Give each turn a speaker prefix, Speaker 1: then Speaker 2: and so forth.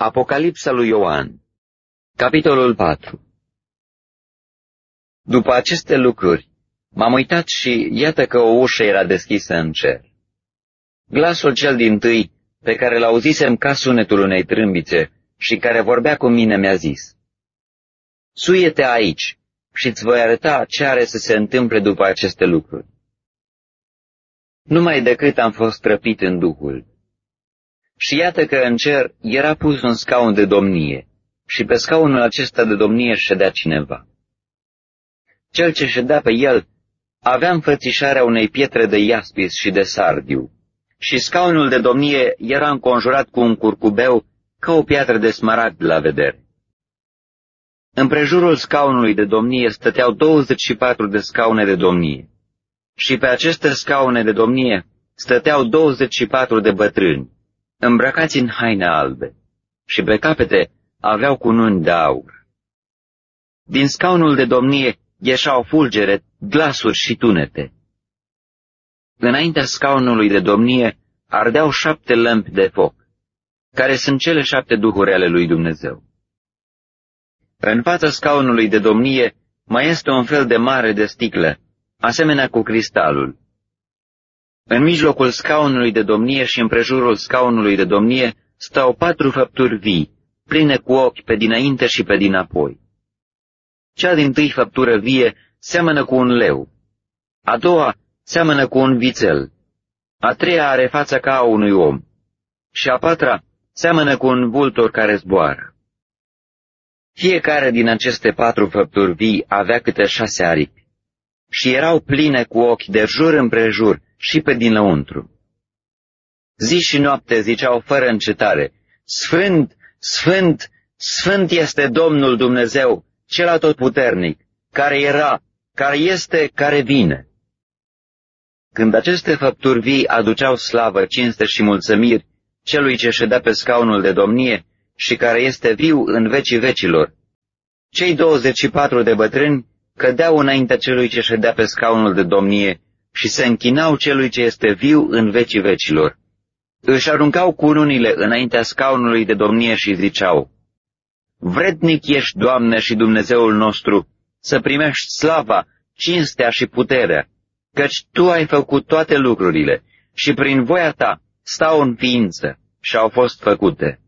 Speaker 1: Apocalipsa lui Ioan Capitolul 4 După aceste lucruri, m-am uitat și iată că o ușă era deschisă în cer. Glasul cel din tâi, pe care l-auzisem ca sunetul unei trâmbițe și care vorbea cu mine, mi-a zis, Suie-te aici și îți voi arăta ce are să se întâmple după aceste lucruri. Numai decât am fost trăpit în Duhul. Și iată că în cer era pus un scaun de domnie și pe scaunul acesta de domnie ședea cineva. Cel ce ședea pe el avea înfățișarea unei pietre de iaspis și de sardiu și scaunul de domnie era înconjurat cu un curcubeu ca o piatră de smaragd la vedere. Împrejurul scaunului de domnie stăteau 24 de scaune de domnie și pe aceste scaune de domnie stăteau 24 de bătrâni, îmbrăcați în haine albe, și pe capete aveau cununi de aur. Din scaunul de domnie ieșau fulgere, glasuri și tunete. Înaintea scaunului de domnie ardeau șapte lămpi de foc, care sunt cele șapte duhuri ale lui Dumnezeu. În fața scaunului de domnie mai este un fel de mare de sticlă, asemenea cu cristalul. În mijlocul scaunului de domnie și împrejurul scaunului de domnie stau patru făpturi vii, pline cu ochi pe dinainte și pe dinapoi. Cea din tâi făptură vie seamănă cu un leu, a doua seamănă cu un vițel, a treia are fața ca a unui om și a patra seamănă cu un vultor care zboară. Fiecare din aceste patru făpturi vii avea câte șase aripi și erau pline cu ochi de jur împrejur și pe dinăuntru. Zi și noapte ziceau fără încetare, Sfânt, Sfânt, Sfânt este Domnul Dumnezeu, cel atotputernic, care era, care este, care vine. Când aceste făpturi vii aduceau slavă, cinste și mulțumiri celui ce ședea pe scaunul de domnie și care este viu în vecii vecilor, cei 24 de bătrâni cădeau înaintea celui ce ședea pe scaunul de domnie și se închinau celui ce este viu în vecii vecilor. Își aruncau cununile înaintea scaunului de domnie și ziceau, Vrednic ești, Doamne și Dumnezeul nostru, să primești slava, cinstea și puterea, căci Tu ai făcut toate lucrurile și prin voia Ta stau în ființă și au fost făcute.